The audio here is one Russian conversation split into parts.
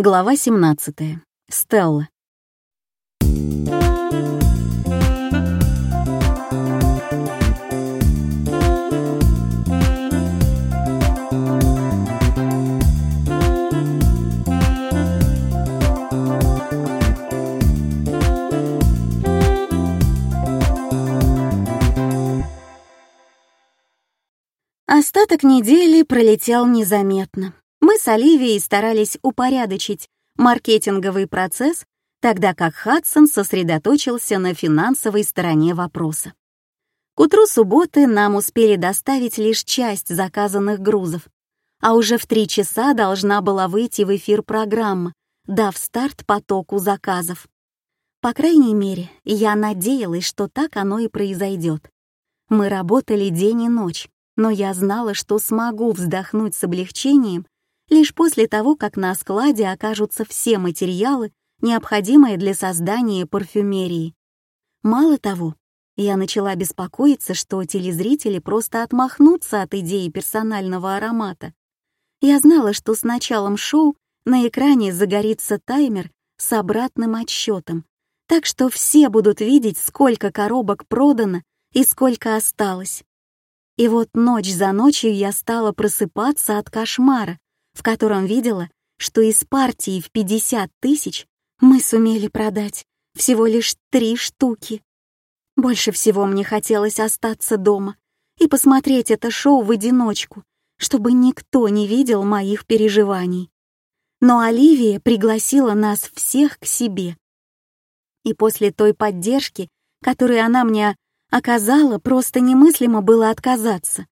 Глава 17. Стелла. Остаток недели пролетел незаметно. Мы с Оливией старались упорядочить маркетинговый процесс, тогда как Хадсон сосредоточился на финансовой стороне вопроса. К утру субботы нам успели доставить лишь часть заказанных грузов, а уже в три часа должна была выйти в эфир программа, дав старт потоку заказов. По крайней мере, я надеялась, что так оно и произойдет. Мы работали день и ночь, но я знала, что смогу вздохнуть с облегчением лишь после того, как на складе окажутся все материалы, необходимые для создания парфюмерии. Мало того, я начала беспокоиться, что телезрители просто отмахнутся от идеи персонального аромата. Я знала, что с началом шоу на экране загорится таймер с обратным отсчетом, так что все будут видеть, сколько коробок продано и сколько осталось. И вот ночь за ночью я стала просыпаться от кошмара, в котором видела, что из партии в 50 тысяч мы сумели продать всего лишь три штуки. Больше всего мне хотелось остаться дома и посмотреть это шоу в одиночку, чтобы никто не видел моих переживаний. Но Оливия пригласила нас всех к себе. И после той поддержки, которую она мне оказала, просто немыслимо было отказаться.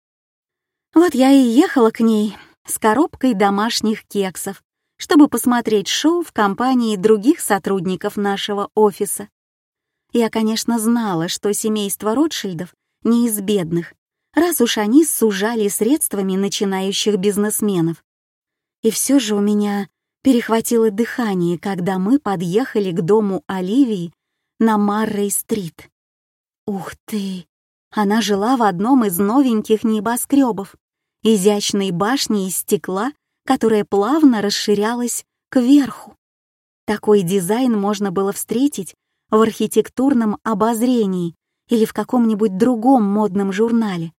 Вот я и ехала к ней с коробкой домашних кексов, чтобы посмотреть шоу в компании других сотрудников нашего офиса. Я, конечно, знала, что семейство Ротшильдов не из бедных, раз уж они сужали средствами начинающих бизнесменов. И все же у меня перехватило дыхание, когда мы подъехали к дому Оливии на Маррей-стрит. Ух ты! Она жила в одном из новеньких небоскребов, изящной башни из стекла, которая плавно расширялась кверху. Такой дизайн можно было встретить в архитектурном обозрении или в каком-нибудь другом модном журнале.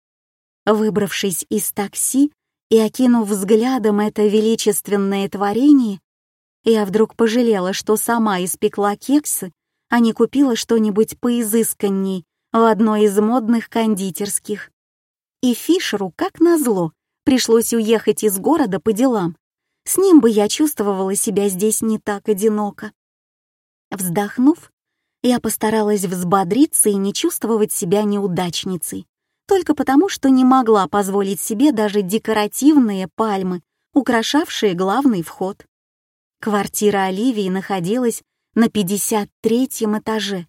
Выбравшись из такси и окинув взглядом это величественное творение, я вдруг пожалела, что сама испекла кексы, а не купила что-нибудь поизысканней в одной из модных кондитерских. И Фишеру, как назло, пришлось уехать из города по делам. С ним бы я чувствовала себя здесь не так одиноко. Вздохнув, я постаралась взбодриться и не чувствовать себя неудачницей, только потому, что не могла позволить себе даже декоративные пальмы, украшавшие главный вход. Квартира Оливии находилась на 53-м этаже,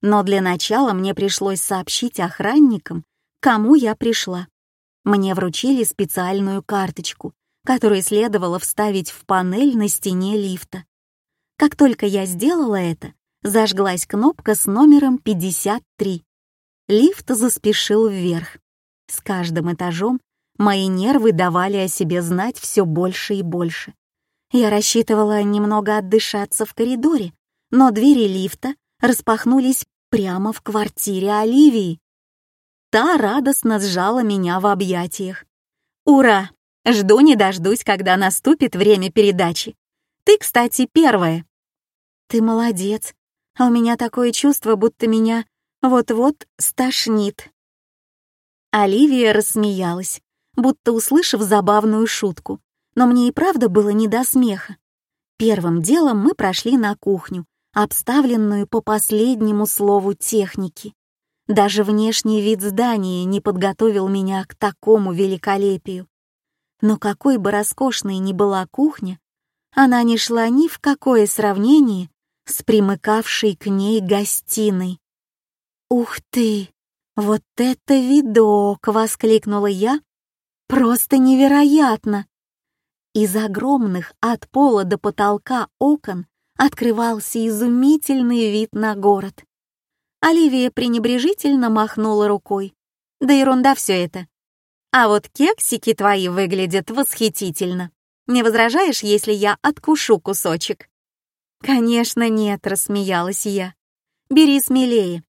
но для начала мне пришлось сообщить охранникам, кому я пришла. Мне вручили специальную карточку, которую следовало вставить в панель на стене лифта. Как только я сделала это, зажглась кнопка с номером 53. Лифт заспешил вверх. С каждым этажом мои нервы давали о себе знать все больше и больше. Я рассчитывала немного отдышаться в коридоре, но двери лифта распахнулись прямо в квартире Оливии. Та радостно сжала меня в объятиях. «Ура! Жду не дождусь, когда наступит время передачи. Ты, кстати, первая». «Ты молодец, а у меня такое чувство, будто меня вот-вот стошнит». Оливия рассмеялась, будто услышав забавную шутку, но мне и правда было не до смеха. Первым делом мы прошли на кухню, обставленную по последнему слову техники. Даже внешний вид здания не подготовил меня к такому великолепию. Но какой бы роскошной ни была кухня, она не шла ни в какое сравнение с примыкавшей к ней гостиной. «Ух ты! Вот это видок!» — воскликнула я. «Просто невероятно!» Из огромных от пола до потолка окон открывался изумительный вид на город. Оливия пренебрежительно махнула рукой. Да ерунда все это. А вот кексики твои выглядят восхитительно. Не возражаешь, если я откушу кусочек?» «Конечно нет», — рассмеялась я. «Бери смелее.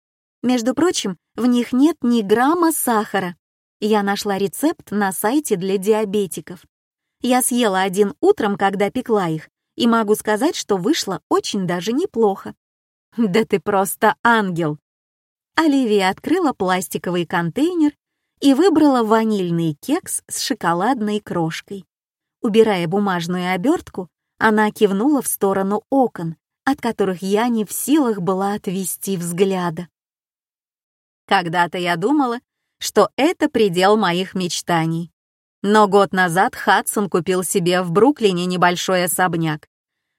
Между прочим, в них нет ни грамма сахара. Я нашла рецепт на сайте для диабетиков. Я съела один утром, когда пекла их, и могу сказать, что вышло очень даже неплохо. Да ты просто ангел. Оливия открыла пластиковый контейнер и выбрала ванильный кекс с шоколадной крошкой. Убирая бумажную обертку, она кивнула в сторону окон, от которых я не в силах была отвести взгляда. Когда-то я думала, что это предел моих мечтаний. Но год назад Хадсон купил себе в Бруклине небольшой особняк.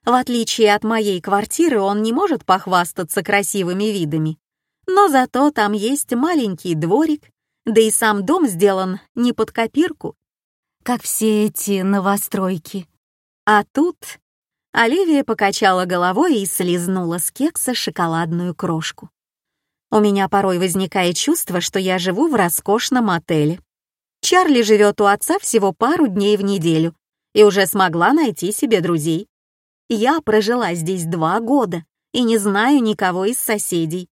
В отличие от моей квартиры, он не может похвастаться красивыми видами. Но зато там есть маленький дворик, да и сам дом сделан не под копирку, как все эти новостройки. А тут Оливия покачала головой и слезнула с кекса шоколадную крошку. У меня порой возникает чувство, что я живу в роскошном отеле. Чарли живет у отца всего пару дней в неделю и уже смогла найти себе друзей. Я прожила здесь два года и не знаю никого из соседей.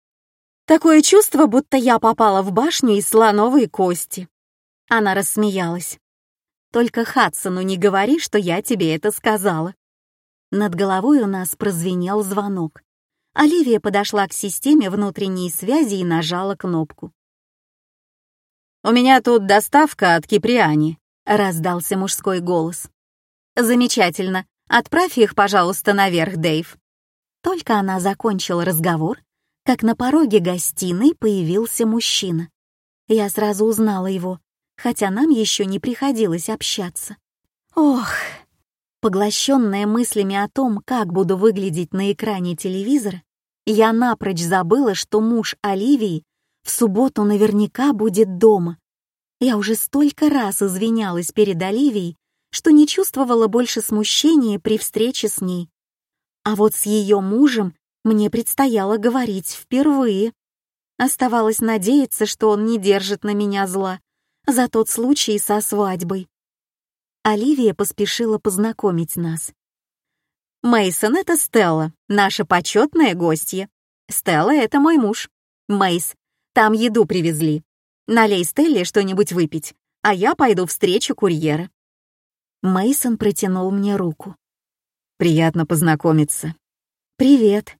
Такое чувство, будто я попала в башню из слоновой кости. Она рассмеялась. Только Хадсону не говори, что я тебе это сказала. Над головой у нас прозвенел звонок. Оливия подошла к системе внутренней связи и нажала кнопку. «У меня тут доставка от Киприани», — раздался мужской голос. «Замечательно. Отправь их, пожалуйста, наверх, Дэйв». Только она закончила разговор, как на пороге гостиной появился мужчина. Я сразу узнала его хотя нам еще не приходилось общаться. Ох, поглощенная мыслями о том, как буду выглядеть на экране телевизора, я напрочь забыла, что муж Оливии в субботу наверняка будет дома. Я уже столько раз извинялась перед Оливией, что не чувствовала больше смущения при встрече с ней. А вот с ее мужем мне предстояло говорить впервые. Оставалось надеяться, что он не держит на меня зла за тот случай со свадьбой. Оливия поспешила познакомить нас. Мейсон это Стелла, наша почетная гостья. Стелла — это мой муж. Мейс, там еду привезли. Налей Стелле что-нибудь выпить, а я пойду встречу курьера. Мейсон протянул мне руку. Приятно познакомиться. Привет.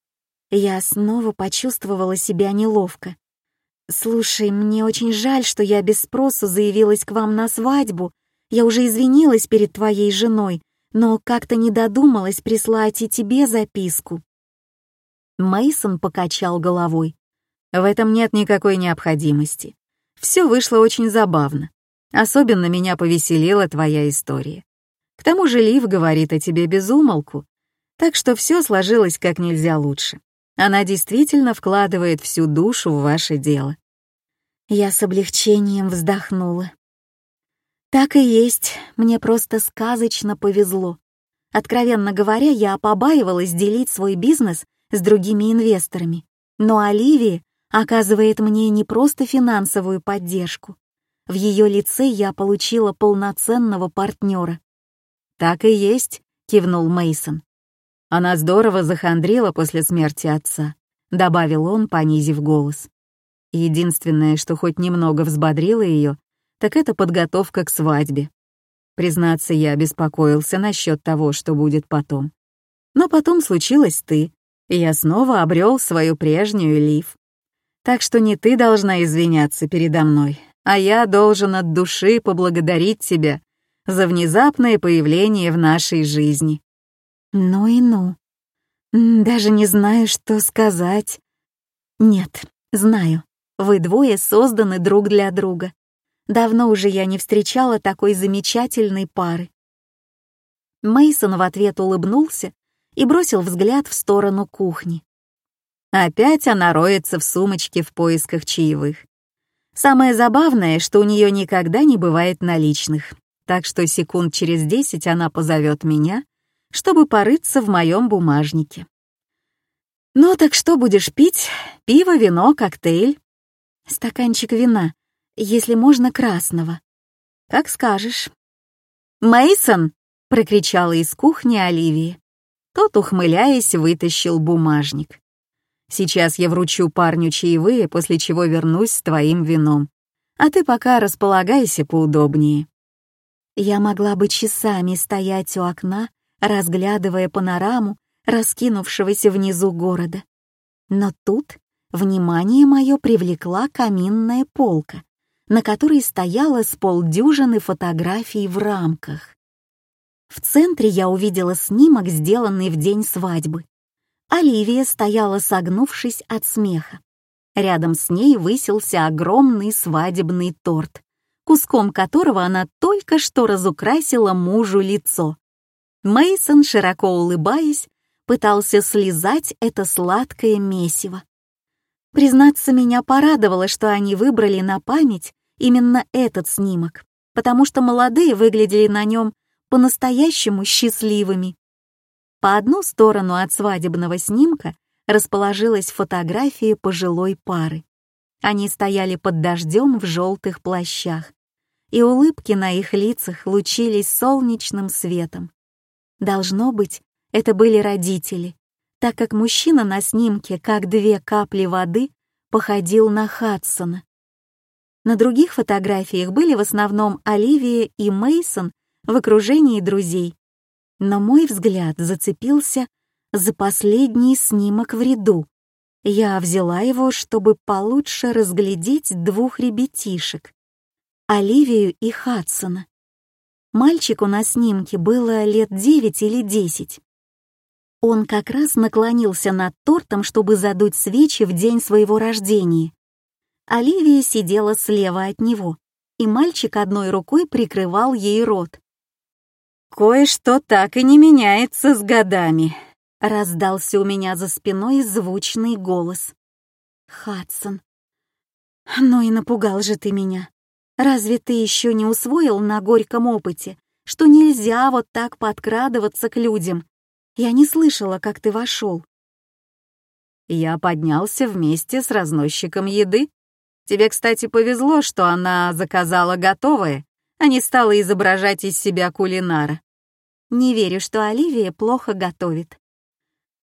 Я снова почувствовала себя неловко. «Слушай, мне очень жаль, что я без спросу заявилась к вам на свадьбу. Я уже извинилась перед твоей женой, но как-то не додумалась прислать и тебе записку». Мейсон покачал головой. «В этом нет никакой необходимости. Все вышло очень забавно. Особенно меня повеселила твоя история. К тому же Лив говорит о тебе без умолку, так что все сложилось как нельзя лучше. Она действительно вкладывает всю душу в ваше дело. Я с облегчением вздохнула. Так и есть, мне просто сказочно повезло. Откровенно говоря, я побаивалась делить свой бизнес с другими инвесторами. Но Оливия оказывает мне не просто финансовую поддержку. В ее лице я получила полноценного партнера. «Так и есть», — кивнул Мейсон. Она здорово захандрила после смерти отца, добавил он, понизив голос. Единственное, что хоть немного взбодрило ее, так это подготовка к свадьбе. Признаться, я беспокоился насчет того, что будет потом. Но потом случилось ты, и я снова обрел свою прежнюю Лив. Так что не ты должна извиняться передо мной, а я должен от души поблагодарить тебя за внезапное появление в нашей жизни. Ну и ну. Даже не знаю, что сказать. Нет, знаю. Вы двое созданы друг для друга. Давно уже я не встречала такой замечательной пары. Мейсон в ответ улыбнулся и бросил взгляд в сторону кухни. Опять она роется в сумочке в поисках чаевых. Самое забавное, что у нее никогда не бывает наличных, так что секунд через десять она позовет меня — чтобы порыться в моем бумажнике. «Ну так что будешь пить? Пиво, вино, коктейль?» «Стаканчик вина, если можно красного». «Как скажешь». Мейсон, — прокричала из кухни Оливия. Тот, ухмыляясь, вытащил бумажник. «Сейчас я вручу парню чаевые, после чего вернусь с твоим вином. А ты пока располагайся поудобнее». Я могла бы часами стоять у окна, разглядывая панораму раскинувшегося внизу города. Но тут внимание мое привлекла каминная полка, на которой стояло с полдюжины фотографий в рамках. В центре я увидела снимок, сделанный в день свадьбы. Оливия стояла согнувшись от смеха. Рядом с ней высился огромный свадебный торт, куском которого она только что разукрасила мужу лицо. Мейсон, широко улыбаясь, пытался слезать это сладкое месиво. Признаться, меня порадовало, что они выбрали на память именно этот снимок, потому что молодые выглядели на нем по-настоящему счастливыми. По одну сторону от свадебного снимка расположилась фотография пожилой пары. Они стояли под дождем в желтых плащах, и улыбки на их лицах лучились солнечным светом. Должно быть, это были родители, так как мужчина на снимке, как две капли воды, походил на Хадсона. На других фотографиях были в основном Оливия и Мейсон в окружении друзей. Но мой взгляд зацепился за последний снимок в ряду. Я взяла его, чтобы получше разглядеть двух ребятишек — Оливию и Хадсона. Мальчику на снимке было лет девять или десять. Он как раз наклонился над тортом, чтобы задуть свечи в день своего рождения. Оливия сидела слева от него, и мальчик одной рукой прикрывал ей рот. «Кое-что так и не меняется с годами», — раздался у меня за спиной звучный голос. «Хадсон, ну и напугал же ты меня. Разве ты еще не усвоил на горьком опыте, что нельзя вот так подкрадываться к людям? Я не слышала, как ты вошел. Я поднялся вместе с разносчиком еды. Тебе, кстати, повезло, что она заказала готовое, а не стала изображать из себя кулинара. Не верю, что Оливия плохо готовит.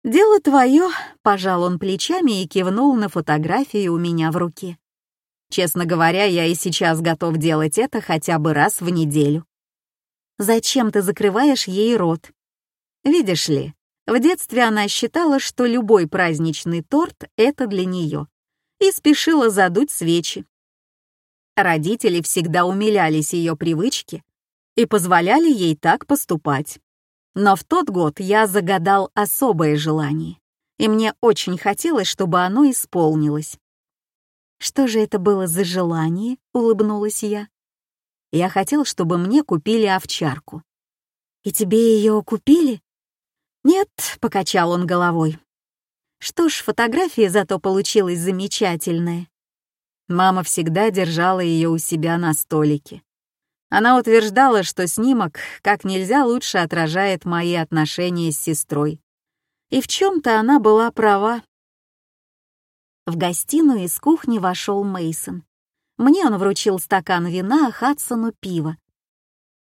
«Дело твое», — пожал он плечами и кивнул на фотографию у меня в руке. Честно говоря, я и сейчас готов делать это хотя бы раз в неделю. Зачем ты закрываешь ей рот? Видишь ли, в детстве она считала, что любой праздничный торт — это для нее, и спешила задуть свечи. Родители всегда умилялись ее привычке и позволяли ей так поступать. Но в тот год я загадал особое желание, и мне очень хотелось, чтобы оно исполнилось. «Что же это было за желание?» — улыбнулась я. «Я хотел, чтобы мне купили овчарку». «И тебе ее купили?» «Нет», — покачал он головой. «Что ж, фотография зато получилась замечательная». Мама всегда держала ее у себя на столике. Она утверждала, что снимок как нельзя лучше отражает мои отношения с сестрой. И в чем-то она была права. В гостиную из кухни вошел Мейсон. Мне он вручил стакан вина, а Хадсону пиво.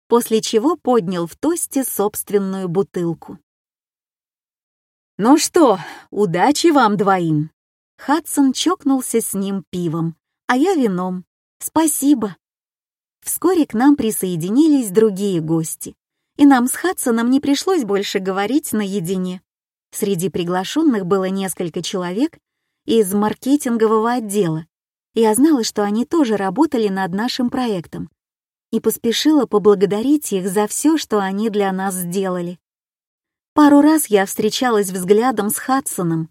После чего поднял в тосте собственную бутылку. «Ну что, удачи вам двоим!» Хадсон чокнулся с ним пивом, а я вином. «Спасибо!» Вскоре к нам присоединились другие гости, и нам с Хадсоном не пришлось больше говорить наедине. Среди приглашенных было несколько человек, из маркетингового отдела. Я знала, что они тоже работали над нашим проектом и поспешила поблагодарить их за все, что они для нас сделали. Пару раз я встречалась взглядом с Хадсоном.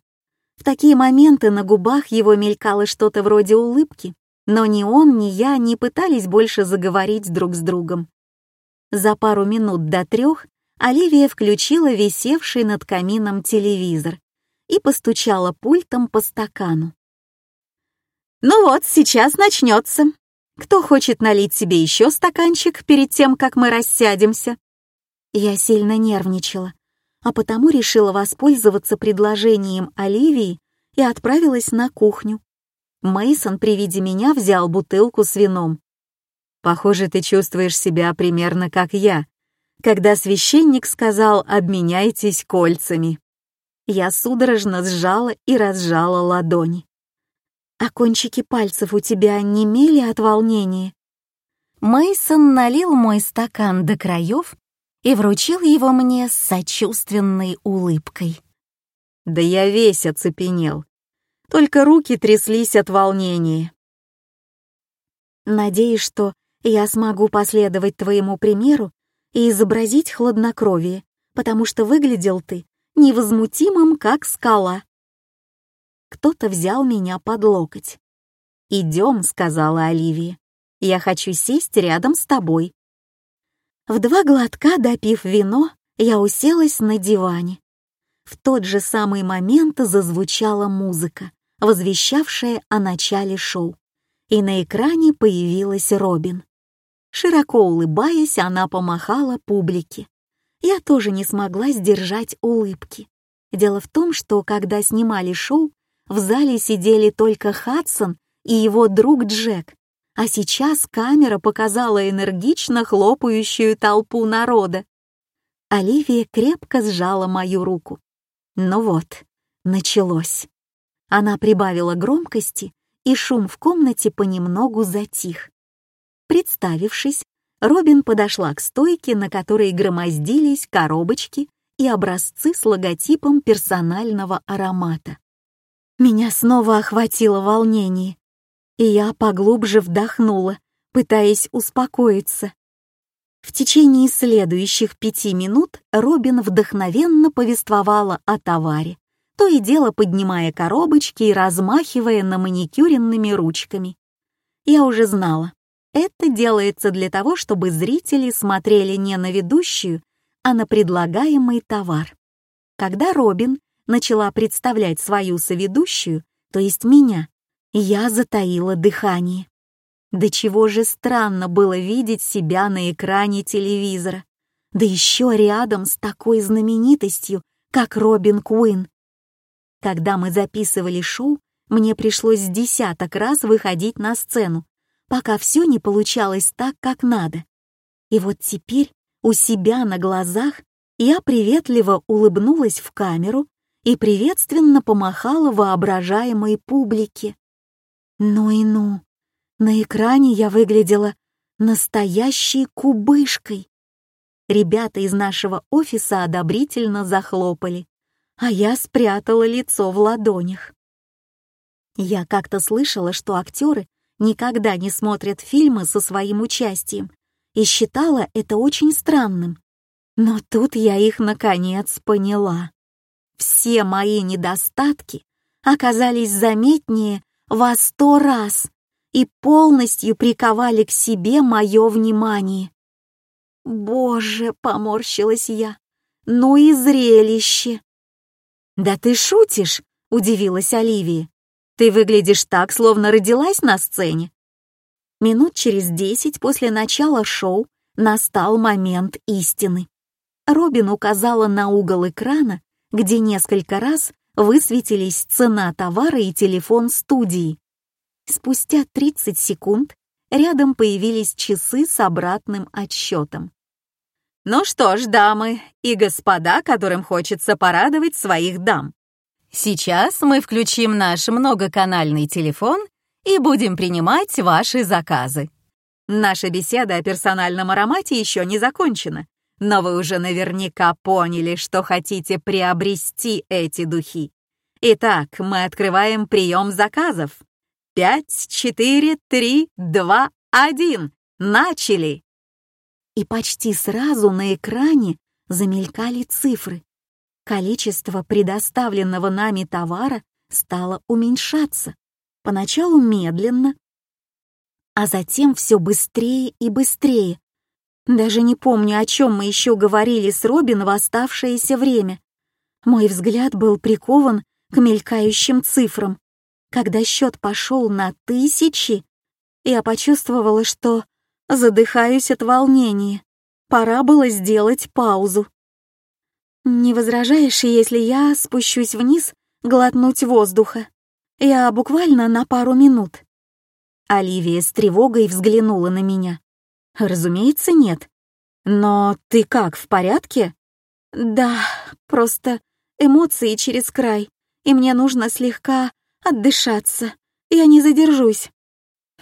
В такие моменты на губах его мелькало что-то вроде улыбки, но ни он, ни я не пытались больше заговорить друг с другом. За пару минут до трех Оливия включила висевший над камином телевизор и постучала пультом по стакану. «Ну вот, сейчас начнется. Кто хочет налить себе еще стаканчик перед тем, как мы рассядемся?» Я сильно нервничала, а потому решила воспользоваться предложением Оливии и отправилась на кухню. Мейсон при виде меня взял бутылку с вином. «Похоже, ты чувствуешь себя примерно как я», когда священник сказал «обменяйтесь кольцами». Я судорожно сжала и разжала ладони. «А кончики пальцев у тебя немели от волнения?» Мейсон налил мой стакан до краев и вручил его мне с сочувственной улыбкой. Да я весь оцепенел. Только руки тряслись от волнения. Надеюсь, что я смогу последовать твоему примеру и изобразить хладнокровие, потому что выглядел ты невозмутимым, как скала. Кто-то взял меня под локоть. «Идем», — сказала Оливия. «Я хочу сесть рядом с тобой». В два глотка, допив вино, я уселась на диване. В тот же самый момент зазвучала музыка, возвещавшая о начале шоу, и на экране появилась Робин. Широко улыбаясь, она помахала публике. Я тоже не смогла сдержать улыбки. Дело в том, что когда снимали шоу, в зале сидели только Хадсон и его друг Джек, а сейчас камера показала энергично хлопающую толпу народа. Оливия крепко сжала мою руку. Ну вот, началось. Она прибавила громкости, и шум в комнате понемногу затих. Представившись, Робин подошла к стойке, на которой громоздились коробочки и образцы с логотипом персонального аромата. Меня снова охватило волнение, и я поглубже вдохнула, пытаясь успокоиться. В течение следующих пяти минут Робин вдохновенно повествовала о товаре, то и дело поднимая коробочки и размахивая на маникюренными ручками. Я уже знала, это делается для того, чтобы зрители смотрели не на ведущую, а на предлагаемый товар. Когда Робин начала представлять свою соведущую, то есть меня, я затаила дыхание. До чего же странно было видеть себя на экране телевизора, да еще рядом с такой знаменитостью, как Робин Куин. Когда мы записывали шоу, мне пришлось десяток раз выходить на сцену, пока все не получалось так, как надо. И вот теперь у себя на глазах я приветливо улыбнулась в камеру и приветственно помахала воображаемой публике. Ну и ну, на экране я выглядела настоящей кубышкой. Ребята из нашего офиса одобрительно захлопали, а я спрятала лицо в ладонях. Я как-то слышала, что актеры никогда не смотрят фильмы со своим участием и считала это очень странным. Но тут я их наконец поняла. Все мои недостатки оказались заметнее во сто раз и полностью приковали к себе мое внимание. «Боже!» — поморщилась я. «Ну и зрелище!» «Да ты шутишь!» — удивилась Оливия. Ты выглядишь так, словно родилась на сцене. Минут через десять после начала шоу настал момент истины. Робин указала на угол экрана, где несколько раз высветились цена товара и телефон студии. Спустя 30 секунд рядом появились часы с обратным отсчетом. «Ну что ж, дамы и господа, которым хочется порадовать своих дам, Сейчас мы включим наш многоканальный телефон и будем принимать ваши заказы. Наша беседа о персональном аромате еще не закончена, но вы уже наверняка поняли, что хотите приобрести эти духи. Итак, мы открываем прием заказов. Пять, четыре, три, два, один. Начали! И почти сразу на экране замелькали цифры количество предоставленного нами товара стало уменьшаться, поначалу медленно, а затем все быстрее и быстрее. Даже не помню, о чем мы еще говорили с Робин в оставшееся время. Мой взгляд был прикован к мелькающим цифрам. Когда счет пошел на тысячи, я почувствовала, что задыхаюсь от волнения. Пора было сделать паузу. «Не возражаешь, если я спущусь вниз глотнуть воздуха? Я буквально на пару минут». Оливия с тревогой взглянула на меня. «Разумеется, нет. «Но ты как, в порядке?» «Да, просто эмоции через край, и мне нужно слегка отдышаться. Я не задержусь».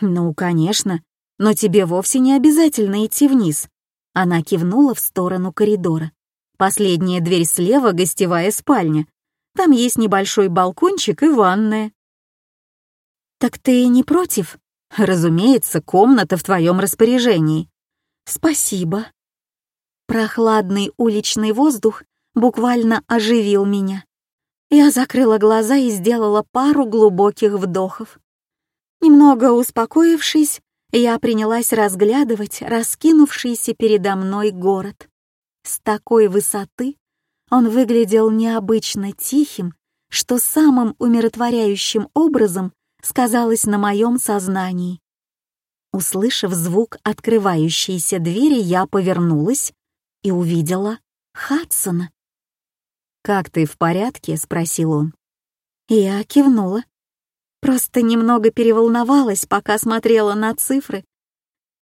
«Ну, конечно, но тебе вовсе не обязательно идти вниз». Она кивнула в сторону коридора. «Последняя дверь слева — гостевая спальня. Там есть небольшой балкончик и ванная». «Так ты не против?» «Разумеется, комната в твоем распоряжении». «Спасибо». Прохладный уличный воздух буквально оживил меня. Я закрыла глаза и сделала пару глубоких вдохов. Немного успокоившись, я принялась разглядывать раскинувшийся передо мной город. С такой высоты он выглядел необычно тихим, что самым умиротворяющим образом сказалось на моем сознании. Услышав звук открывающейся двери, я повернулась и увидела Хадсона. «Как ты, в порядке?» — спросил он. Я кивнула. Просто немного переволновалась, пока смотрела на цифры,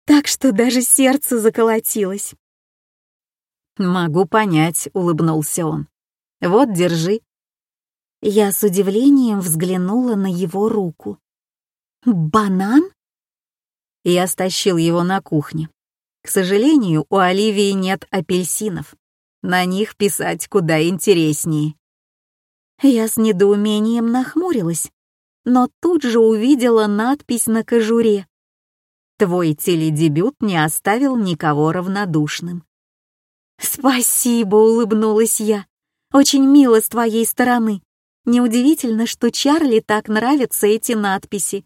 так что даже сердце заколотилось. «Могу понять», — улыбнулся он. «Вот, держи». Я с удивлением взглянула на его руку. «Банан?» Я стащил его на кухне. К сожалению, у Оливии нет апельсинов. На них писать куда интереснее. Я с недоумением нахмурилась, но тут же увидела надпись на кожуре. Твой теледебют не оставил никого равнодушным. «Спасибо», — улыбнулась я. «Очень мило с твоей стороны. Неудивительно, что Чарли так нравятся эти надписи».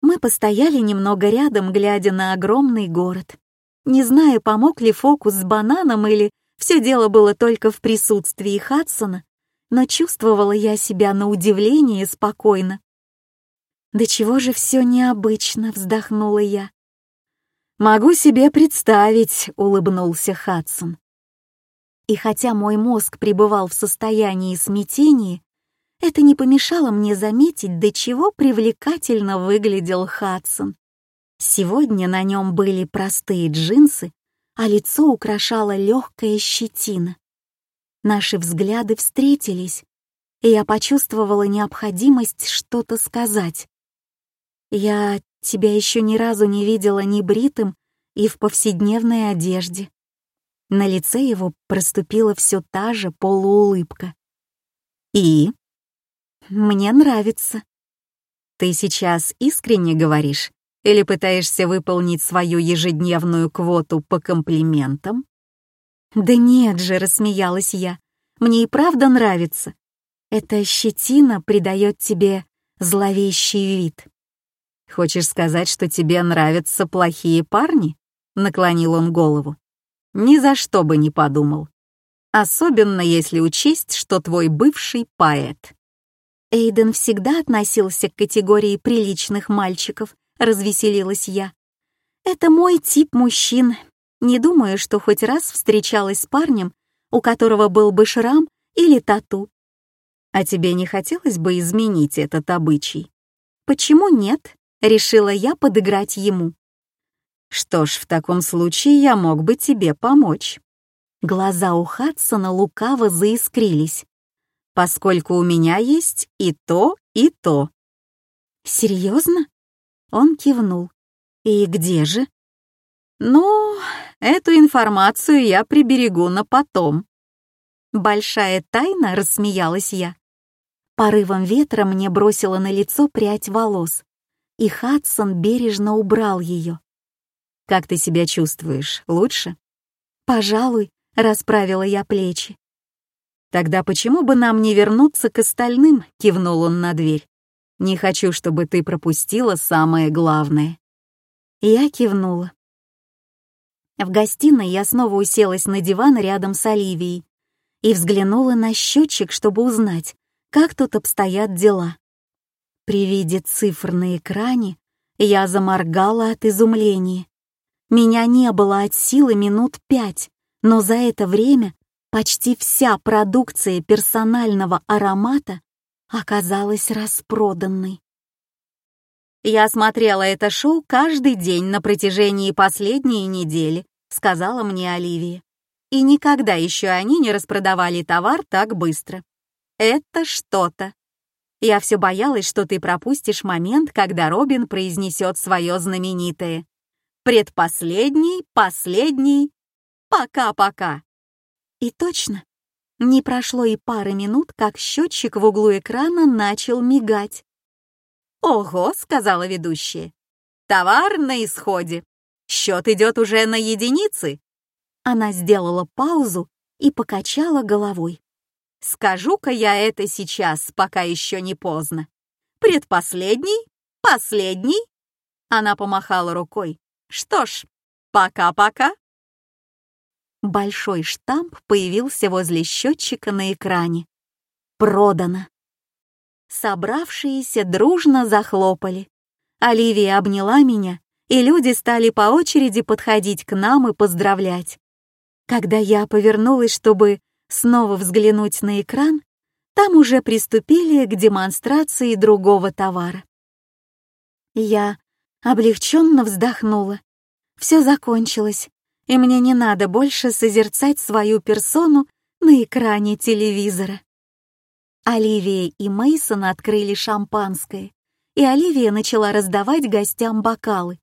Мы постояли немного рядом, глядя на огромный город. Не знаю, помог ли фокус с бананом или все дело было только в присутствии Хадсона, но чувствовала я себя на удивление спокойно. «Да чего же все необычно?» — вздохнула я. «Могу себе представить», — улыбнулся Хадсон. И хотя мой мозг пребывал в состоянии смятения, это не помешало мне заметить, до чего привлекательно выглядел Хадсон. Сегодня на нем были простые джинсы, а лицо украшала легкая щетина. Наши взгляды встретились, и я почувствовала необходимость что-то сказать. «Я тебя еще ни разу не видела ни бритым и в повседневной одежде». На лице его проступила все та же полуулыбка. «И?» «Мне нравится». «Ты сейчас искренне говоришь или пытаешься выполнить свою ежедневную квоту по комплиментам?» «Да нет же», — рассмеялась я, — «мне и правда нравится. Эта щетина придает тебе зловещий вид». «Хочешь сказать, что тебе нравятся плохие парни?» — наклонил он голову. «Ни за что бы не подумал. Особенно если учесть, что твой бывший поэт». Эйден всегда относился к категории приличных мальчиков, развеселилась я. Это мой тип мужчин, не думаю, что хоть раз встречалась с парнем, у которого был бы шрам или тату. А тебе не хотелось бы изменить этот обычай? Почему нет? Решила я подыграть ему. Что ж, в таком случае я мог бы тебе помочь. Глаза у Хадсона лукаво заискрились. Поскольку у меня есть и то, и то. Серьезно? Он кивнул. И где же? Ну, Эту информацию я приберегу на потом». «Большая тайна?» — рассмеялась я. Порывом ветра мне бросило на лицо прядь волос, и Хадсон бережно убрал ее. «Как ты себя чувствуешь? Лучше?» «Пожалуй», — расправила я плечи. «Тогда почему бы нам не вернуться к остальным?» — кивнул он на дверь. «Не хочу, чтобы ты пропустила самое главное». Я кивнула. В гостиной я снова уселась на диван рядом с Оливией и взглянула на счетчик, чтобы узнать, как тут обстоят дела. При виде цифр на экране я заморгала от изумления. Меня не было от силы минут пять, но за это время почти вся продукция персонального аромата оказалась распроданной. Я смотрела это шоу каждый день на протяжении последней недели, сказала мне Оливия. И никогда еще они не распродавали товар так быстро. Это что-то. Я все боялась, что ты пропустишь момент, когда Робин произнесет свое знаменитое. Предпоследний, последний, пока-пока. И точно, не прошло и пары минут, как счетчик в углу экрана начал мигать. «Ого», — сказала ведущая, — «товар на исходе. Счет идет уже на единицы». Она сделала паузу и покачала головой. «Скажу-ка я это сейчас, пока еще не поздно. Предпоследний? Последний?» Она помахала рукой. «Что ж, пока-пока». Большой штамп появился возле счетчика на экране. «Продано». Собравшиеся дружно захлопали. Оливия обняла меня, и люди стали по очереди подходить к нам и поздравлять. Когда я повернулась, чтобы снова взглянуть на экран, там уже приступили к демонстрации другого товара. Я облегченно вздохнула. Все закончилось, и мне не надо больше созерцать свою персону на экране телевизора. Оливия и Мейсон открыли шампанское, и Оливия начала раздавать гостям бокалы.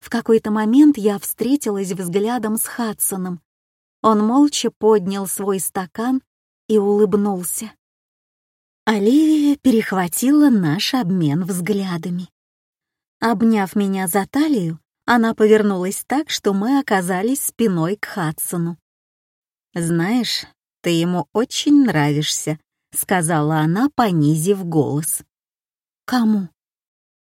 В какой-то момент я встретилась взглядом с Хадсоном. Он молча поднял свой стакан и улыбнулся. Оливия перехватила наш обмен взглядами. Обняв меня за талию, она повернулась так, что мы оказались спиной к Хадсону. «Знаешь, ты ему очень нравишься», — сказала она, понизив голос. «Кому?»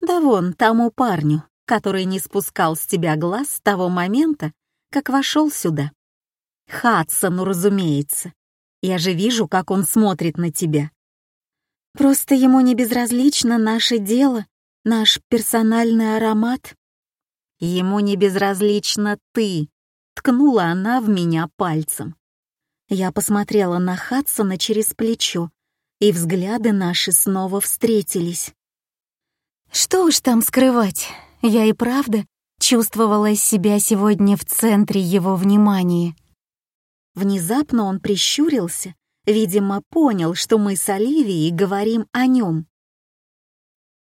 «Да вон, тому парню, который не спускал с тебя глаз с того момента, как вошел сюда. Хадсону, разумеется. Я же вижу, как он смотрит на тебя. Просто ему не безразлично наше дело, наш персональный аромат. Ему не безразлично ты, ткнула она в меня пальцем. Я посмотрела на Хадсона через плечо, и взгляды наши снова встретились. Что уж там скрывать, я и правда чувствовала себя сегодня в центре его внимания. Внезапно он прищурился, видимо, понял, что мы с Оливией говорим о нем.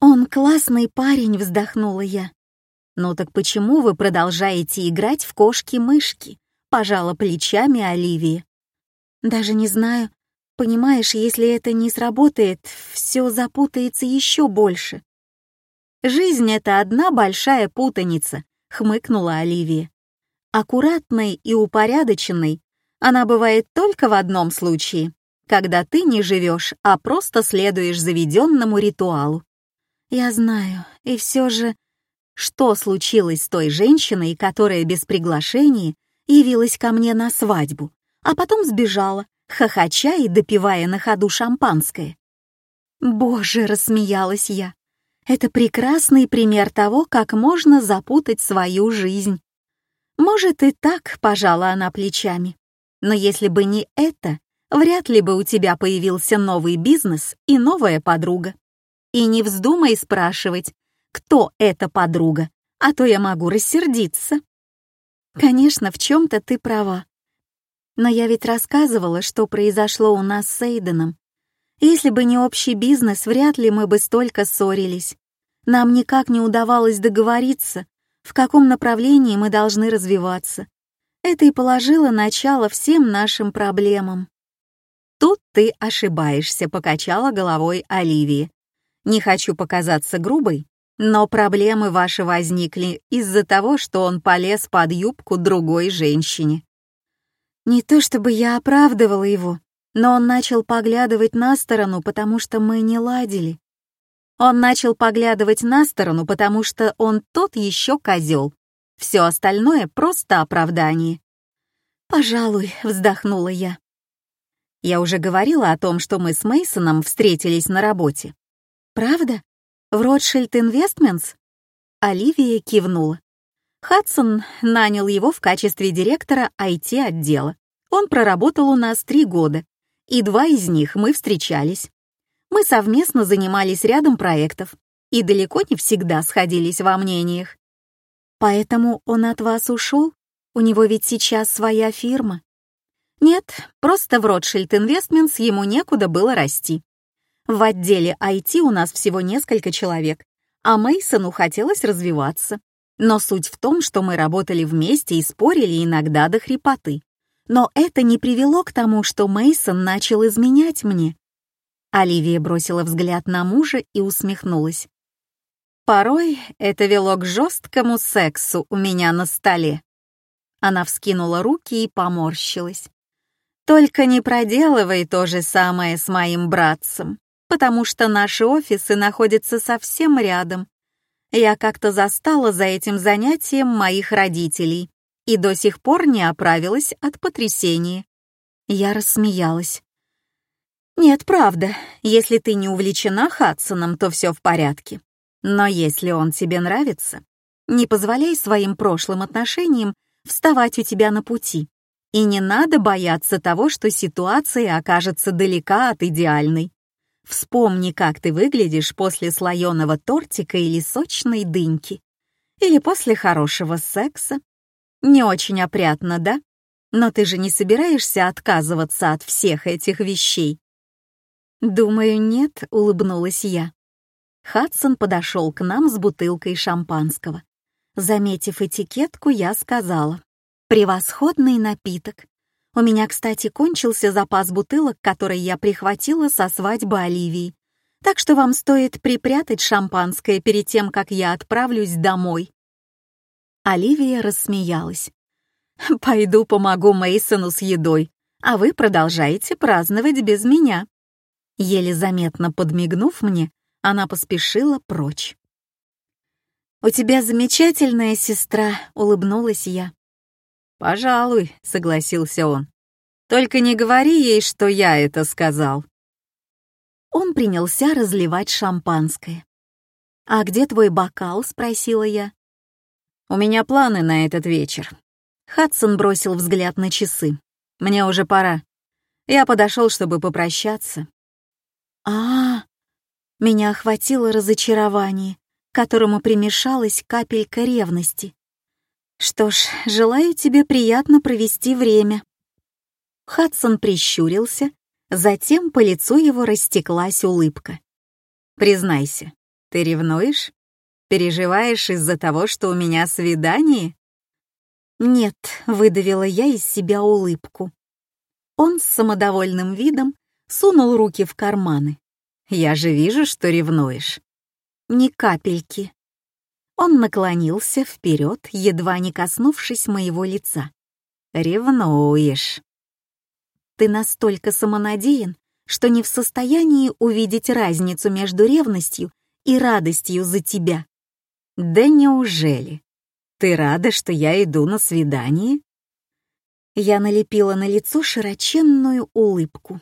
«Он классный парень», — вздохнула я. «Ну так почему вы продолжаете играть в кошки-мышки?» — пожала плечами Оливия. Даже не знаю. Понимаешь, если это не сработает, все запутается еще больше. Жизнь — это одна большая путаница, хмыкнула Оливия. Аккуратной и упорядоченной она бывает только в одном случае, когда ты не живешь, а просто следуешь заведенному ритуалу. Я знаю, и все же, что случилось с той женщиной, которая без приглашения явилась ко мне на свадьбу? а потом сбежала, хохоча и допивая на ходу шампанское. «Боже!» — рассмеялась я. «Это прекрасный пример того, как можно запутать свою жизнь». «Может, и так», — пожала она плечами. «Но если бы не это, вряд ли бы у тебя появился новый бизнес и новая подруга. И не вздумай спрашивать, кто эта подруга, а то я могу рассердиться». «Конечно, в чем-то ты права. Но я ведь рассказывала, что произошло у нас с Эйденом. Если бы не общий бизнес, вряд ли мы бы столько ссорились. Нам никак не удавалось договориться, в каком направлении мы должны развиваться. Это и положило начало всем нашим проблемам. «Тут ты ошибаешься», — покачала головой Оливия. «Не хочу показаться грубой, но проблемы ваши возникли из-за того, что он полез под юбку другой женщине. Не то чтобы я оправдывала его, но он начал поглядывать на сторону, потому что мы не ладили. Он начал поглядывать на сторону, потому что он тот еще козел. Все остальное просто оправдание. «Пожалуй», — вздохнула я. Я уже говорила о том, что мы с Мейсоном встретились на работе. «Правда? В Ротшильд Инвестментс?» Оливия кивнула. Хадсон нанял его в качестве директора IT-отдела. Он проработал у нас три года, и два из них мы встречались. Мы совместно занимались рядом проектов и далеко не всегда сходились во мнениях. Поэтому он от вас ушел? У него ведь сейчас своя фирма. Нет, просто в Ротшильд Инвестментс ему некуда было расти. В отделе IT у нас всего несколько человек, а Мейсону хотелось развиваться. Но суть в том, что мы работали вместе и спорили иногда до хрипоты. Но это не привело к тому, что Мейсон начал изменять мне. Оливия бросила взгляд на мужа и усмехнулась. Порой это вело к жесткому сексу у меня на столе. Она вскинула руки и поморщилась. Только не проделывай то же самое с моим братцем, потому что наши офисы находятся совсем рядом. Я как-то застала за этим занятием моих родителей и до сих пор не оправилась от потрясения. Я рассмеялась. «Нет, правда, если ты не увлечена Хадсоном, то все в порядке. Но если он тебе нравится, не позволяй своим прошлым отношениям вставать у тебя на пути. И не надо бояться того, что ситуация окажется далека от идеальной. Вспомни, как ты выглядишь после слоеного тортика или сочной дыньки. Или после хорошего секса. Не очень опрятно, да? Но ты же не собираешься отказываться от всех этих вещей. «Думаю, нет», — улыбнулась я. Хадсон подошел к нам с бутылкой шампанского. Заметив этикетку, я сказала. «Превосходный напиток. У меня, кстати, кончился запас бутылок, который я прихватила со свадьбы Оливии. Так что вам стоит припрятать шампанское перед тем, как я отправлюсь домой». Оливия рассмеялась. «Пойду помогу Мейсону с едой, а вы продолжаете праздновать без меня». Еле заметно подмигнув мне, она поспешила прочь. «У тебя замечательная сестра», — улыбнулась я. «Пожалуй», — согласился он. «Только не говори ей, что я это сказал». Он принялся разливать шампанское. «А где твой бокал?» — спросила я. «У меня планы на этот вечер». Хадсон бросил взгляд на часы. «Мне уже пора. Я подошел, чтобы попрощаться а, -а, -а Меня охватило разочарование, которому примешалась капелька ревности. «Что ж, желаю тебе приятно провести время». Хадсон прищурился, затем по лицу его растеклась улыбка. «Признайся, ты ревнуешь? Переживаешь из-за того, что у меня свидание?» «Нет», — выдавила я из себя улыбку. Он с самодовольным видом сунул руки в карманы. «Я же вижу, что ревнуешь». «Ни капельки». Он наклонился вперед, едва не коснувшись моего лица. «Ревнуешь». «Ты настолько самонадеян, что не в состоянии увидеть разницу между ревностью и радостью за тебя». «Да неужели? Ты рада, что я иду на свидание?» Я налепила на лицо широченную улыбку.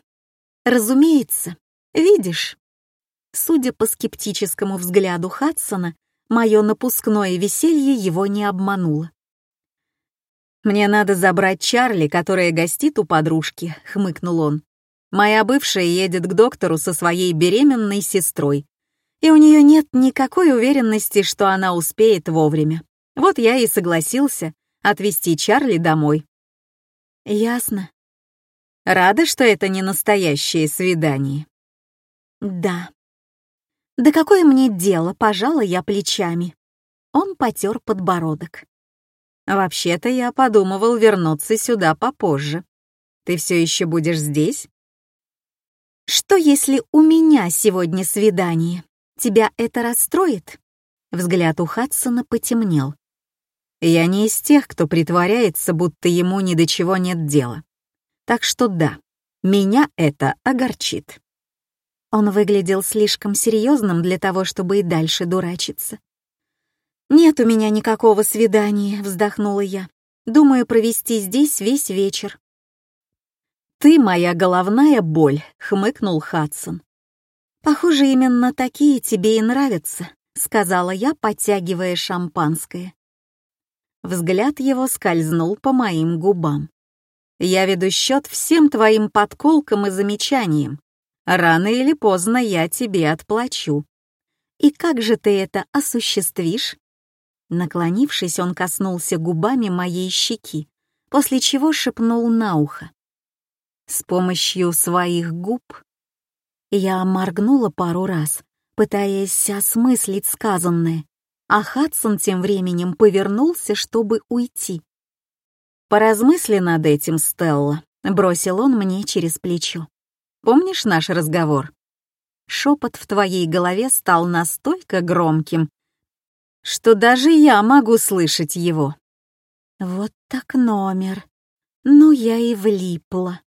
Разумеется, видишь. Судя по скептическому взгляду Хадсона, мое напускное веселье его не обмануло. «Мне надо забрать Чарли, которая гостит у подружки», — хмыкнул он. «Моя бывшая едет к доктору со своей беременной сестрой, и у нее нет никакой уверенности, что она успеет вовремя. Вот я и согласился отвезти Чарли домой». «Ясно», Рада, что это не настоящее свидание? Да. Да какое мне дело, пожала я плечами. Он потер подбородок. Вообще-то я подумывал вернуться сюда попозже. Ты все еще будешь здесь? Что если у меня сегодня свидание? Тебя это расстроит? Взгляд у Хадсона потемнел. Я не из тех, кто притворяется, будто ему ни до чего нет дела. Так что да, меня это огорчит. Он выглядел слишком серьезным для того, чтобы и дальше дурачиться. «Нет у меня никакого свидания», — вздохнула я. «Думаю провести здесь весь вечер». «Ты моя головная боль», — хмыкнул Хадсон. «Похоже, именно такие тебе и нравятся», — сказала я, подтягивая шампанское. Взгляд его скользнул по моим губам. Я веду счет всем твоим подколкам и замечаниям. Рано или поздно я тебе отплачу. И как же ты это осуществишь? Наклонившись, он коснулся губами моей щеки, после чего шепнул на ухо. С помощью своих губ я моргнула пару раз, пытаясь осмыслить сказанное, а Хадсон тем временем повернулся, чтобы уйти. «Поразмысли над этим, Стелла», — бросил он мне через плечо. «Помнишь наш разговор?» Шепот в твоей голове стал настолько громким, что даже я могу слышать его. Вот так номер. Ну, я и влипла.